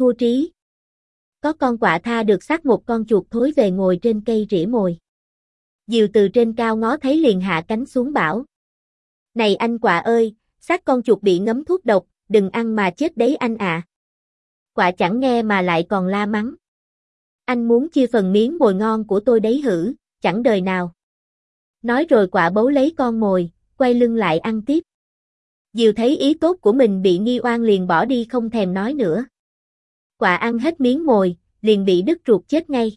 thu trí. Có con quạ tha được xác một con chuột thối về ngồi trên cây rỉa mồi. Diều từ trên cao ngó thấy liền hạ cánh xuống bảo. Này anh quạ ơi, xác con chuột bị ngấm thuốc độc, đừng ăn mà chết đấy anh ạ. À. Quạ chẳng nghe mà lại còn la mắng. Anh muốn chia phần miếng mồi ngon của tôi đấy hử, chẳng đời nào. Nói rồi quạ bấu lấy con mồi, quay lưng lại ăn tiếp. Diều thấy ý tốt của mình bị nghi oan liền bỏ đi không thèm nói nữa quả ăn hết miếng mồi, liền bị đứt ruột chết ngay.